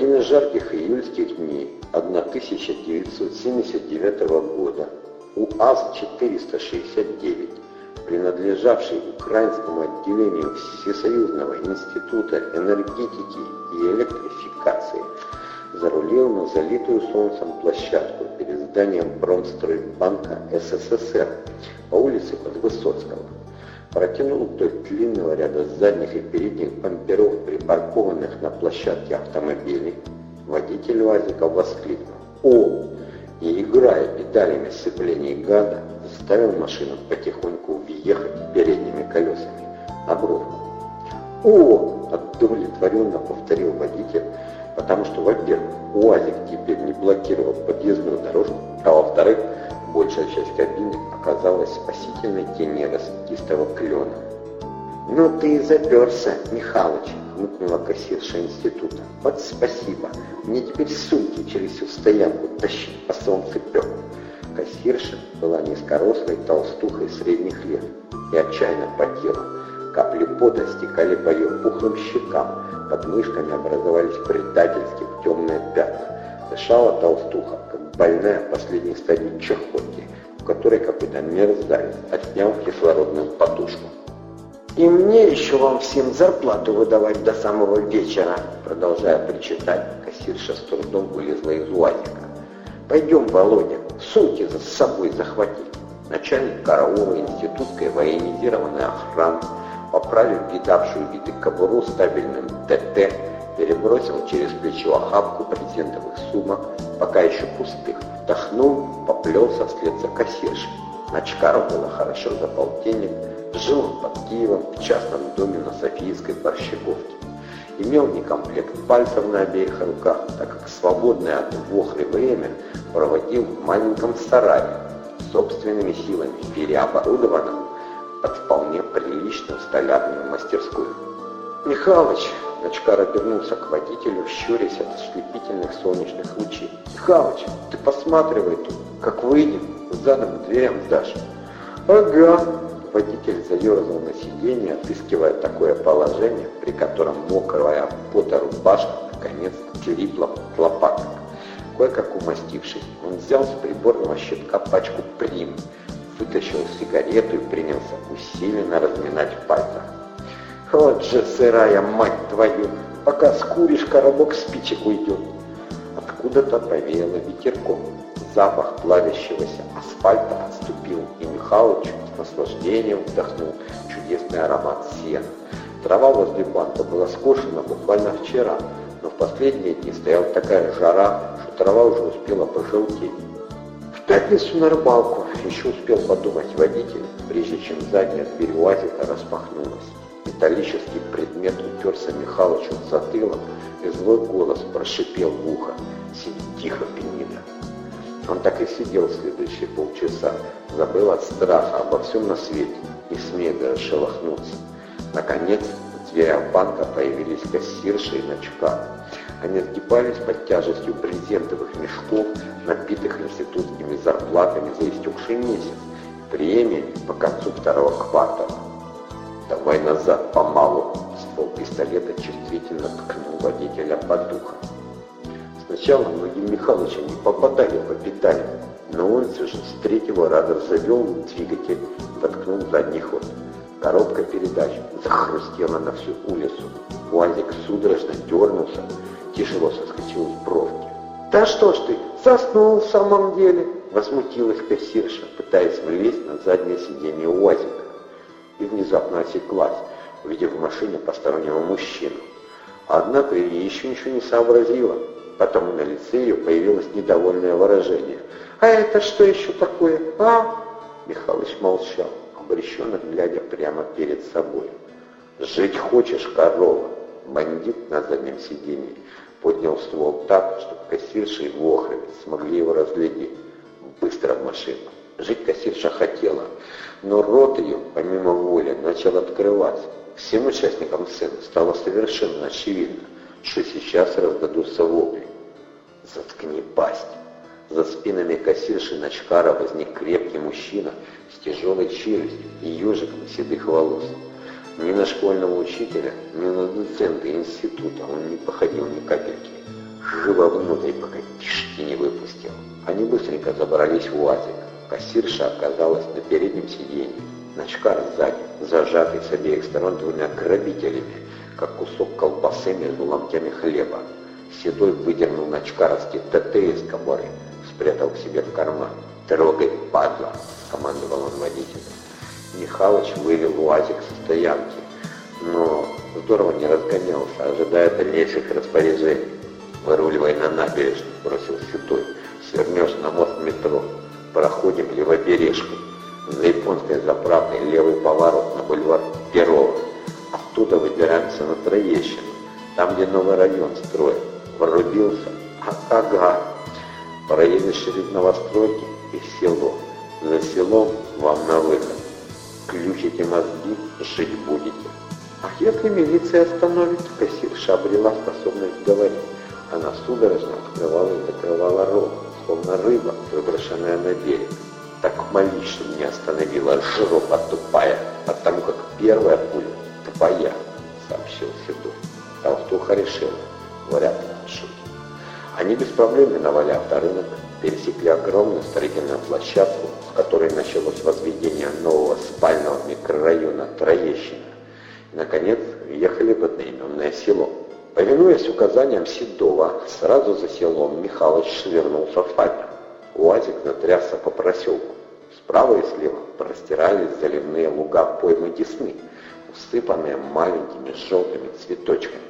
один из жарких июльских дней 1979 года УАЗ-469, принадлежавший Украинскому отделению Всесоюзного института энергетики и электрификации, зарулил на залитую солнцем площадку перед зданием Промстройбанка СССР по улице Подвысоцкого. Протянул вдоль длинного ряда задних и передних бамперов, припаркованных на площадке автомобилей. Водитель УАЗика воскликнул. «О!» и, играя педалями сцепления газа, заставил машину потихоньку въехать передними колесами на бровку. «О!» – удовлетворенно повторил водитель, потому что, во-первых, УАЗик теперь не блокировал подъездную дорожку, а во-вторых, большая часть кабины оказалась спасительной тени раскистого клена. «Ну ты и заперся, Михалыч!» — хмыкнула кассирша института. «Вот спасибо! Мне теперь сумки через всю стоянку тащить по солнцепеку!» Кассирша была низкорослой толстухой средних лет и отчаянно потела. Капли пота стекали по ее пухлым щекам, под мышками образовались предательски темные пятна. Дышала толстуха, как больная последней стадии чехотки, в которой какой-то мерзавец отнял кислородную подушку. «И мне еще вам всем зарплату выдавать до самого вечера», продолжая причитать, кассирша с трудом вылезла из УАЗика. «Пойдем, Володя, сумки за собой захвати». Начальник караула институтской военизированной охраны поправив видавшую виды кобуру стабильным ТТ, перебросил через плечо охапку брезентовых сумок, пока еще пустых, вдохнул, поплелся вслед за кассиршей. Начкару было хорошо за полтинник, жил он под Киевом в частном доме на Софийской Борщаговке. Имел некомплект пальцев на обеих руках, так как свободное от вохры время проводил в маленьком сарае, собственными силами переоборудованном под вполне приличную столярную мастерскую. «Михалыч!» — Ночкар обернулся к водителю, щурясь от ослепительных солнечных лучей. «Михалыч, ты посматривай тут, как выйдем, задом к дверям сдашь». «Ага!» — водитель заерзал на сиденье, отыскивая такое положение, при котором мокрая пота рубашка наконец-то липла под лопаткой. Кое-как умастившись, он взял с приборного щитка пачку «Прим», вытащил сигарету и принялся усиленно разминать в пальцах. «Вот же сырая, мать твою! Пока скуришь, коробок спичек уйдет!» Откуда-то повеяло ветерком. Запах плавящегося асфальта отступил, и Михалыч с наслаждением вдохнул чудесный аромат сена. Трава возле банка была скошена буквально вчера, но в последние дни стояла такая жара, что трава уже успела пожелтеть пятницу на рыбалку еще успел подумать водитель, прежде чем задняя дверь УАЗика распахнулась. Металлический предмет уперся Михалычу в затылок, и злой голос прошипел в ухо. «Сиди тихо, пенида!» Он так и сидел следующие полчаса, забыл от страха обо всем на свете, не смея даже шелохнуться. Наконец, в дверях банка появились кассирши и ночка. Они сгибались под тяжестью брезентовых мешков, набитых институтскими зарплатами за истекший месяц, премиями по концу второго квартала. «Давай назад, помалу!» Ствол пистолета чувствительно ткнул водителя под духом. Сначала многие Михалыча не попадали по педали, но он все же с третьего раза завел двигатель воткнул задний ход. Коробка передач захрустела на всю улицу. Уазик судорожно дернулся, тяжело соскочил с бровки. «Да что ж ты, заснул в самом деле!» Возмутилась кассирша, пытаясь влезть на заднее сиденье УАЗика. И внезапно осеклась, увидев в машине постороннего мужчину. Однако ей еще ничего не сообразила, потому на лице ее появилось недовольное выражение. «А это что еще такое, а?» Михалыч молчал, обреченно глядя прямо перед собой. «Жить хочешь, корова?» Бандит на заднем сиденье поднял ствол так, чтобы кассирша и Вохровец смогли его разглядеть. Быстро в машину. Жить кассирша хотела, но рот ее, помимо воли, начал открываться. Всем участникам сцены стало совершенно очевидно, что сейчас раздадутся вопли. «Заткни пасть!» За спинами кассирши Начкара возник крепкий мужчина с тяжелой челюстью и ежиком седых волос. Ни на школьного учителя, ни на доцента института он не походил ни капельки. живо внутрь, пока кишки не выпустил. Они быстренько забрались в УАЗик. Кассирша оказалась на переднем сиденье. Начкар сзади, зажатый с обеих сторон двумя грабителями, как кусок колбасы между ломтями хлеба. Седой выдернул начкаровский ТТ из кобуры, спрятал к себе в карман. «Трогай, падла!» — скомандовал он водителю. Михалыч вывел УАЗик со стоянки, но здорово не разгонялся, ожидая дальнейших распоряжений. «Выруливай на набережную», — бросил Седой. «Свернешь на мост метро. Проходим левобережкой. За японской заправкой левый поворот на бульвар Перова. Оттуда выбираемся на Троещину, там, где новый район строят. Врубился? А, ага. Проедешь через новостройки и село. За селом вам на выход. Включите мозги, жить будете. А если милиция остановит, кассирша обрела способность говорить. Она судорожно открывала и закрывала рот, словно рыба, выброшенная на берег. Так молись, не остановила жопа тупая, потому как первая пуля твоя, сообщил Седов. Толстуха решила, ли шутки. Они без проблем миновали авторынок, пересекли огромную строительную площадку, с которой началось возведение нового спального микрорайона Троещина. И, наконец, въехали в одноименное село. Повинуясь указаниям Седова, сразу за селом Михалыч свернул с асфальта. УАЗик натрясся по проселку. Справа и слева простирались заливные луга поймы Десны, усыпанные маленькими желтыми цветочками.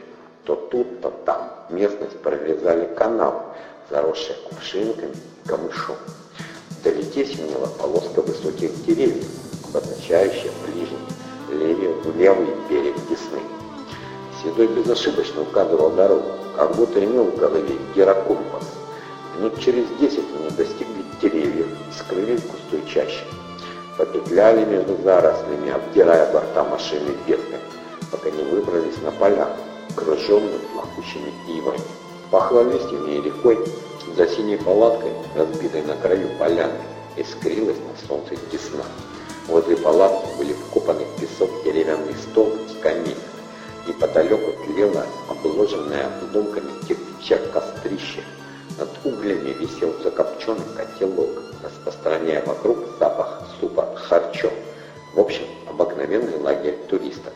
То тут, то там местность прорезали канал, заросшие кувшинками и камышом. Вдалеке синела полоска высоких деревьев, обозначающая ближний левый, левый берег Десны. Седой безошибочно указывал дорогу, как будто имел в голове герокомпас. Минут через десять они достигли деревьев и скрылись в густой чаще. Попетляли между зарослями, обдирая борта машины ветками, пока не выбрались на поля, окруженную плакучими ивами. Пахло листьями и рекой, за синей палаткой, разбитой на краю поляны, искрилась на солнце десна. Возле палатки были вкопаны песок деревянный стол и скамейка. Неподалеку тлело обложенное обломками кирпича кострище. Над углями висел закопченный котелок, распространяя вокруг запах супа харчо. В общем, обыкновенный лагерь туристов.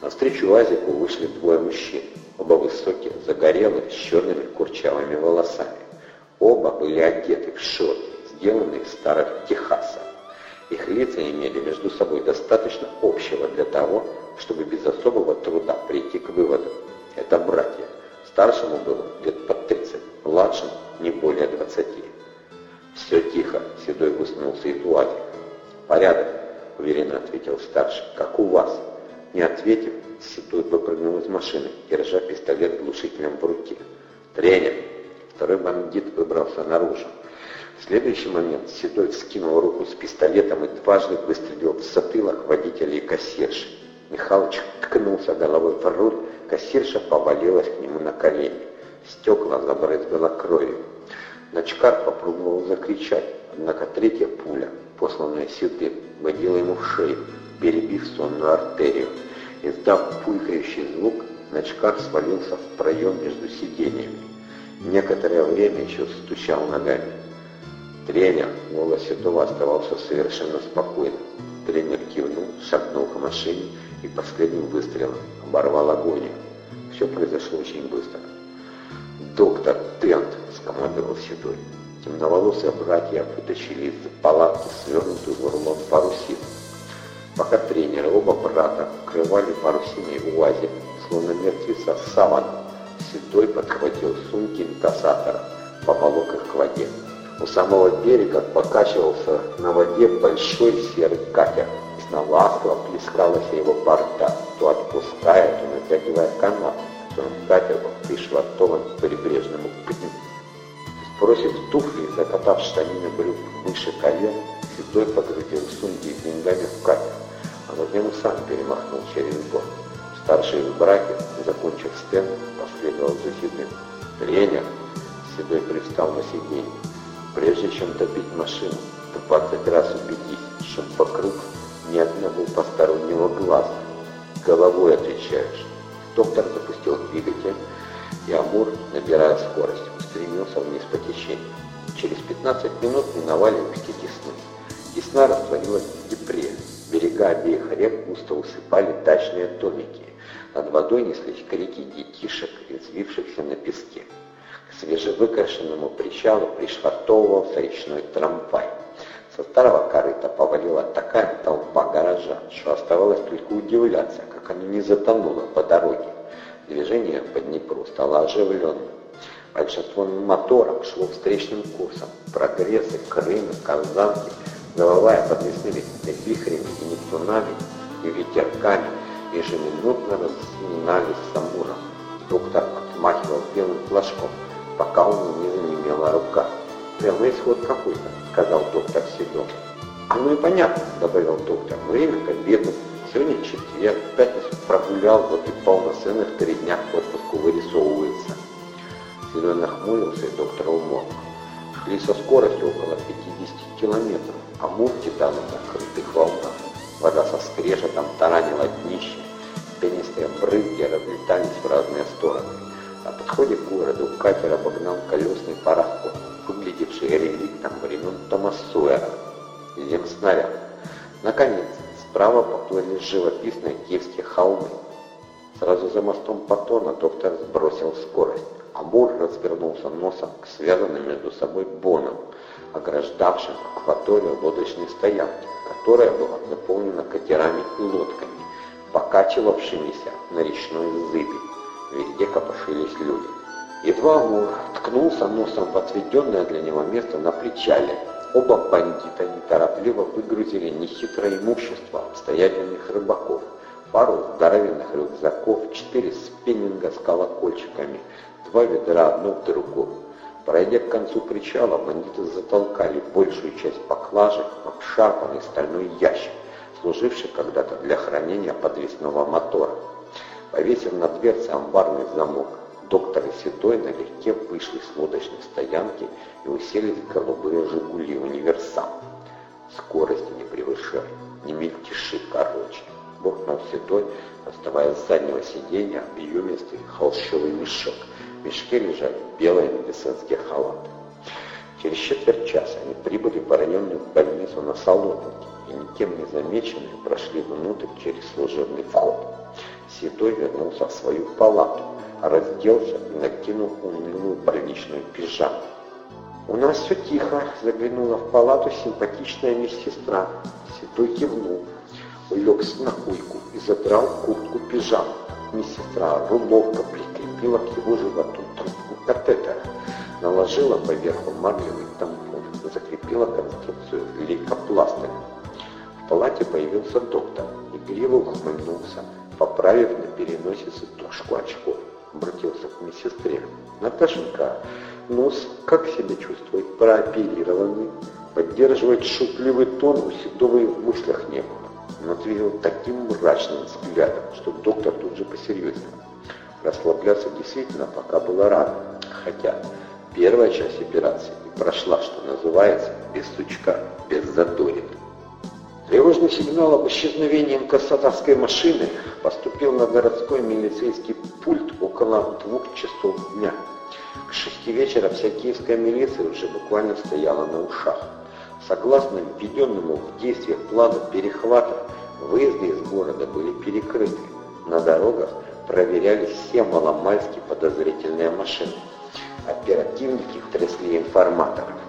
Навстречу Азику вышли двое мужчин, оба высокие, загорелые, с черными курчавыми волосами. Оба были одеты в шорты, сделанные из старых Техаса. Их лица имели между собой достаточно общего для того, чтобы без особого труда прийти к выводу. Это братья. Старшему было лет под 30, младшему не более 20. «Все тихо», — Седой высунулся из УАЗика. «Порядок», — уверенно ответил старший, — «как у вас». Не ответив, Седой выпрыгнул из машины, держа пистолет глушителем в руке. «Тренер!» Второй бандит выбрался наружу. В следующий момент Седой вскинул руку с пистолетом и дважды выстрелил в затылок водителя и кассирши. Михалыч ткнулся головой в руль, кассирша повалилась к нему на колени. Стекла забрызгало кровью. Начкар попробовал закричать, однако третья пуля, посланная Седым, водила ему в шею, перебив сонную артерию. Издав пулькающий звук, Начкар свалился в проем между сиденьями. Некоторое время еще стучал ногами. Тренер, голос Седова оставался совершенно спокойным. Тренер кивнул, шагнул к машине и последним выстрелом оборвал огонь. Все произошло очень быстро. «Доктор Тент!» — скомандовал Седой. Темноволосые братья вытащили из палатки свернутую в рулон парусину. Пока тренеры, оба брата, крывали парусиной в УАЗе, словно мертвеца савана, Седой подхватил сумки инкассатора, поволок их к воде. У самого берега покачивался на воде большой серый катер. Весна ласково плескалась его борта, то отпуская, то натягивая канат, которым катер был пришвартован к прибрежному пню. Сбросив туфли и закатав штанины брюк выше колен, Седой погрузил сумки с деньгами в катер, а затем сам перемахнул через борт. Старший из братьев, закончив стенд, последовал за Седым. «Тренер!» Седой пристал на сиденье. Прежде чем топить машину, двадцать раз убедись, что вокруг ни одного постороннего глаза. Головой отвечаешь. Доктор запустил двигатель, и Амур, набирая скорость, устремился вниз по течению. Через 15 минут миновали устье Десны. Десна растворилась в Днепре. Берега обеих рек густо усыпали дачные домики. Над водой неслись крики детишек, извившихся на песке. Свежевыкрашенному причалу пришвартовывался речной трамвай. Со старого корыта повалила такая толпа горожан, что оставалось только удивляться, как оно не затонуло по дороге. Движение по Днепру стало оживленным. Большинство моторов шло встречным курсом. Прогрессы, Крымы, Казанки, завывая под лесными вихрями и нептунами, и ветерками, ежеминутно разминались с Амуром. Доктор отмахивал белым флажком, пока он не занемела рука. «Прямо исход какой-то», — сказал доктор Седов. «А ну и понятно», — добавил доктор, — «время к обеду, сегодня четверг, пятницу прогулял, вот и полноценных три дня к отпуску вырисовывается». Седой нахмурился, и доктор умолк. Шли со скоростью около 50 километров, а мур титана на крутых волнах. Вода со скрежетом таранила днище, пенистые брызги разлетались в разные стороны. Подходе к городу катер обогнал колесный пароход, выглядевший реликтом времен Тома Суэра. Земснаряд. Наконец, справа поплыли живописные киевские холмы. Сразу за мостом Патона доктор сбросил скорость. Амур развернулся носом к связанным между собой бонам, ограждавшим акваторию лодочной стоянки, которая была заполнена катерами и лодками, покачивавшимися на речной зыби. Везде копошились люди. Едва Амур ткнулся носом в отведенное для него место на причале, оба бандита неторопливо выгрузили нехитрое имущество обстоятельных рыбаков, пару здоровенных рюкзаков, четыре спиннинга с колокольчиками, два ведра одно в другом. Пройдя к концу причала, бандиты затолкали большую часть поклажи в обшарпанный стальной ящик, служивший когда-то для хранения подвесного мотора. Повесив на дверце амбарный замок, доктор и Седой налегке вышли с лодочной стоянки и уселись в голубые «Жигули» универсам. Скорости не превышай, не мельтеши короче. Буркнул Седой, доставая с заднего сиденья объемистый холщовый мешок – в мешке лежали белые медицинские халаты. Через четверть часа они прибыли в раненую больницу на Солоднике и никем не замеченные прошли внутрь через служебный вход. Седой вернулся в свою палату, разделся и накинул унылую больничную пижаму. «У нас все тихо», — заглянула в палату симпатичная медсестра. Седой кивнул, улегся на койку и задрал куртку пижаму. Медсестра руловка прикрепила к его животу трубку катетера, наложила поверху марлевый тампон, закрепила конструкцию лейкопластырем. В палате появился доктор, игриво ухмыльнулся, поправив на переносице тушку очков. Обратился к медсестре. «Наташенька, нос как себя чувствует? Прооперированный?» Поддерживать шутливый тон у Седовой в мыслях не было но ответил таким мрачным взглядом, что доктор тут же посерьезнел. Расслабляться действительно пока было рано, хотя первая часть операции прошла, что называется, без сучка, без задорин. Тревожный сигнал об исчезновении инкассаторской машины поступил на городской милицейский пульт около двух часов дня. К шести вечера вся киевская милиция уже буквально стояла на ушах. Согласно введенному в действие плану перехвата, выезды из города были перекрыты. На дорогах проверялись все маломальски подозрительные машины. Оперативники трясли информаторов.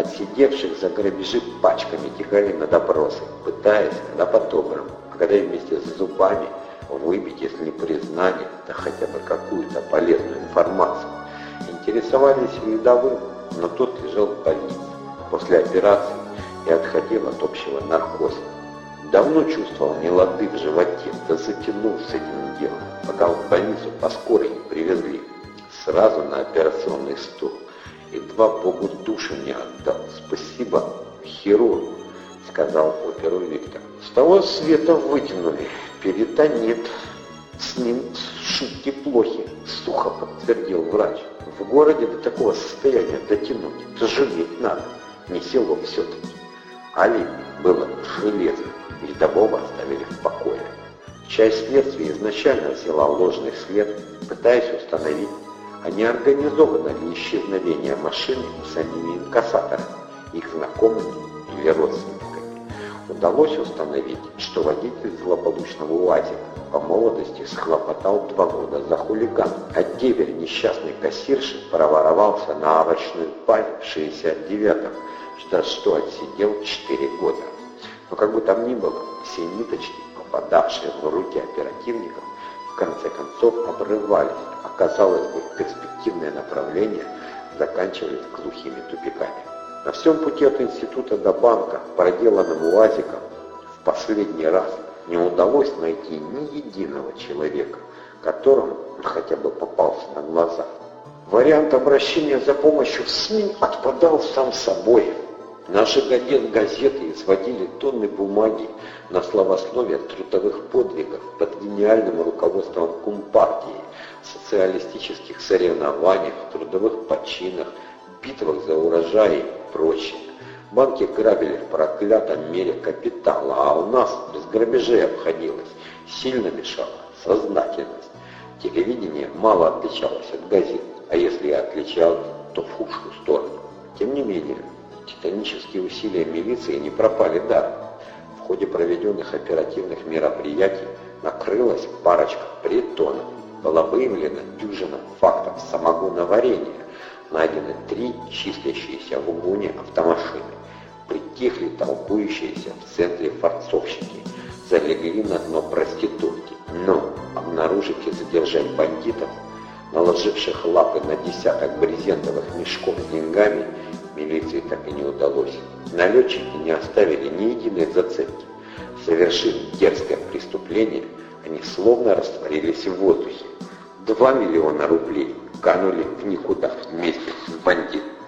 Отсидевших за грабежи пачками тягали на допросы, пытаясь на по-доброму, а когда вместе с зубами выбить, если не признание, то хотя бы какую-то полезную информацию. Интересовались рядовым, но тот лежал в больнице после операции и отходил от общего наркоза. Давно чувствовал нелады в животе, да затянул с этим делом, пока в больницу по скорой не привезли. Сразу на операционный стол. Едва Богу душу не отдал. Спасибо хирургу, сказал оперу Виктор. С того света вытянули, переда нет. С ним шутки плохи, сухо подтвердил врач. В городе до такого состояния дотянуть, заживеть надо не село все-таки. Алиби было железно, Добова оставили в покое. Часть следствия изначально взяла ложный след, пытаясь установить, а не организовано ли исчезновение машины самими инкассаторами, их знакомыми или родственниками. Удалось установить, что водитель злополучного УАЗика по молодости схлопотал два года за хулиган, а деверь несчастной кассирши проворовался на овощную паль в 69-м, за что отсидел 4 года. Но как бы там ни было, все ниточки, попадавшие в руки оперативников, в конце концов обрывались, а казалось бы, перспективное направление заканчивались глухими тупиками. На всем пути от института до банка, проделанным УАЗиком, в последний раз не удалось найти ни единого человека, которому он хотя бы попался на глаза. Вариант обращения за помощью в СМИ отпадал сам собой. Наши газеты изводили тонны бумаги на словословие трудовых подвигов под гениальным руководством Компартии, социалистических соревнованиях, трудовых починах, битвах за урожай и прочее. Банки грабили в проклятом мире капитала, а у нас без грабежей обходилось. Сильно мешала сознательность. Телевидение мало отличалось от газет, а если и отличалось, то в худшую сторону. Тем не менее, титанические усилия милиции не пропали даром. В ходе проведенных оперативных мероприятий накрылась парочка притонов. Была выявлена дюжина фактов самогоноварения. Найдены три числящиеся в угоне автомашины. Притихли толкующиеся в центре форцовщики. Залегли на дно проститутки. Но обнаружить и задержать бандитов, наложивших лапы на десяток брезентовых мешков с деньгами, милиции так и не удалось. Налетчики не оставили ни единой зацепки. Совершив дерзкое преступление, они словно растворились в воздухе. Два миллиона рублей канули в никуда вместе с бандитом.